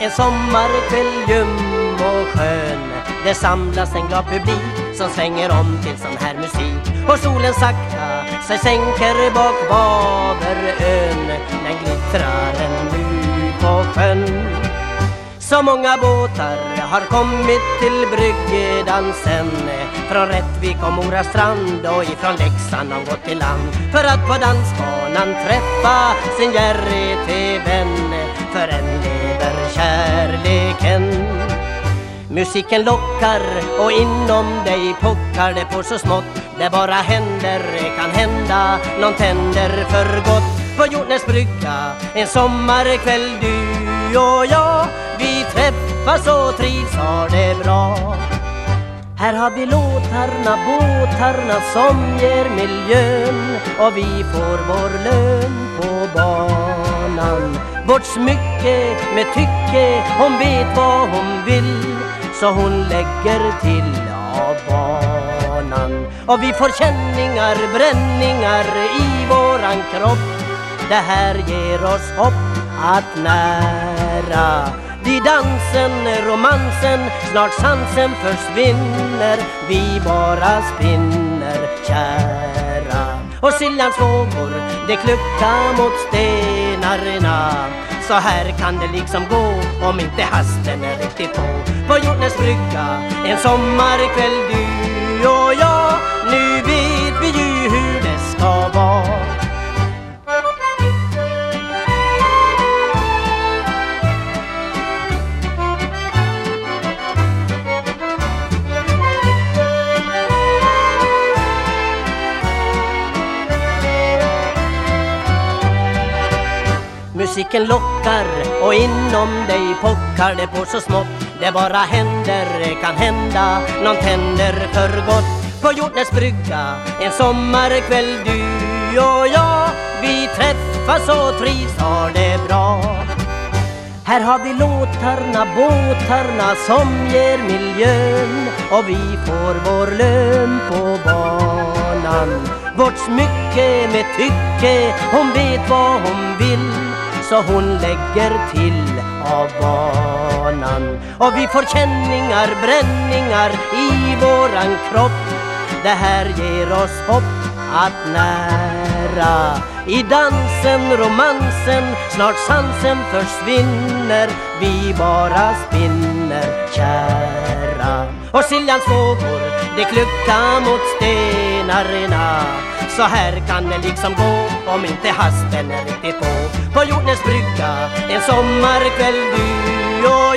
En sommarkväll ljum och skön. Det samlas en glad publik Som svänger om till sån här musik. Och solen sakta sig sänker bak Vaverön Den glittrar ännu på sjön. Så många båtar har kommit till Bryggedansen Från Rättvik och Mora strand och ifrån Leksand har gått till land. För att på dansbanan träffa sin Jerry Musiken lockar och inom dig pockar det på så smått. Det bara händer, kan hända, nån tänder för gott. På Jordnäs brygga en sommarkväll du och jag. Vi träffas och trivs, har det bra. Här har vi låtarna, båtarna som ger miljön. Och vi får vår lön på banan. Vårt smycke med tycke, hon vet vad hon vill så hon lägger till av banan. Och vi får känningar, bränningar i våran kropp. Det här ger oss hopp att nära vid dansen, romansen, snart sansen försvinner Vi bara spinner kära Och Siljans vågor, det kluckar mot stenarna så här kan det liksom gå om inte hasten är riktigt på. På Hjortnäs brygga, en sommarkväll du och jag Nu Musiken lockar och inom dig pockar det på så smått. Det bara händer, kan hända, nån tänder för gott. På Hjortnäs brygga, en sommarkväll du och jag Vi träffas och trivs, har det bra. Här har vi låtarna, båtarna som ger miljön och vi får vår lön på banan. Vårt smycke med tycke, hon vet vad hon vill så hon lägger till av banan. Och vi får känningar, bränningar i våran kropp. Det här ger oss hopp att nära i dansen, romansen, snart sansen försvinner Vi bara spinner kära Och Siljans vågor, det kluckar mot stenarna så här kan det liksom gå om inte hasten är riktigt på. På jordens brygga en sommarkväll du och